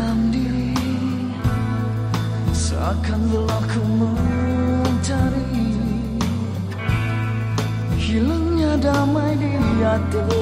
Dalam diri Seakan mencari Hilangnya damai di hati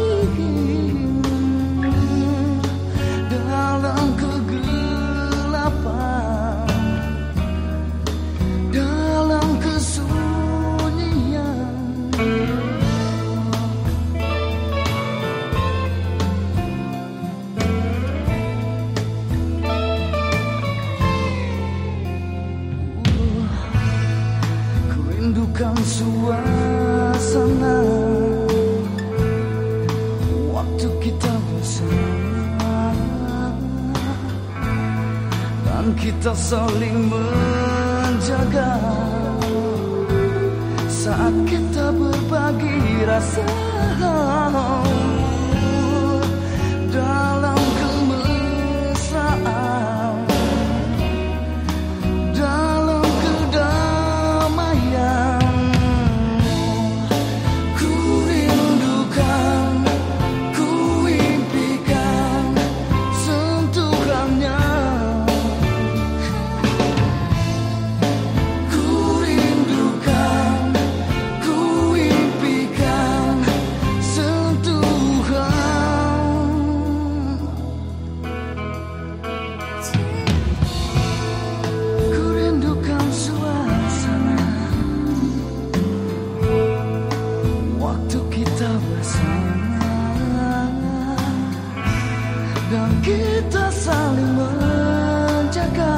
kita saling menjaga. Saat kita berbagi rasa bersama Dan kita saling menjaga.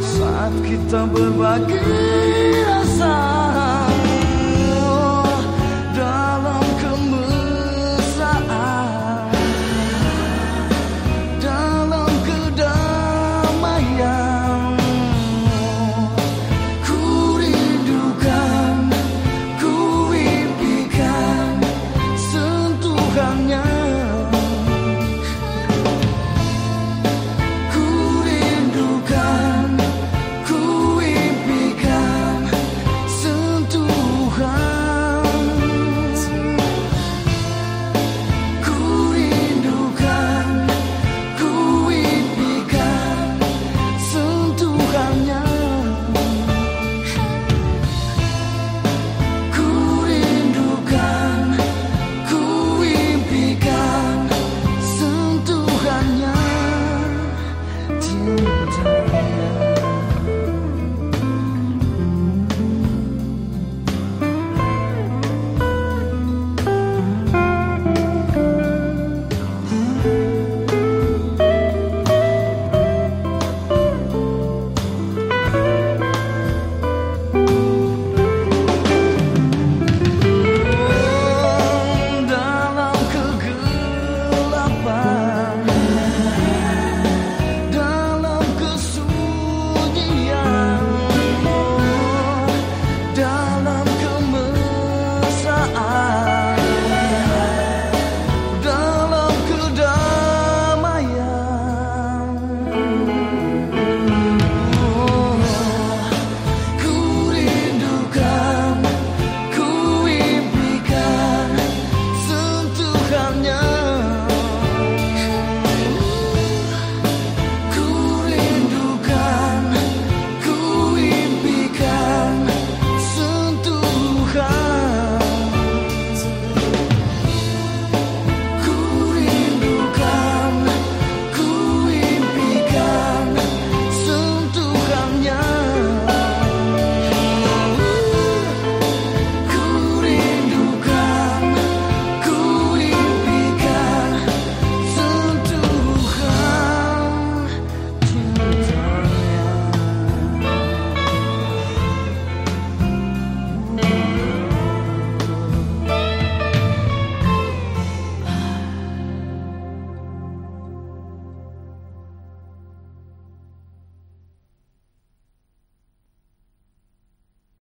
Saat kita berbagi rasa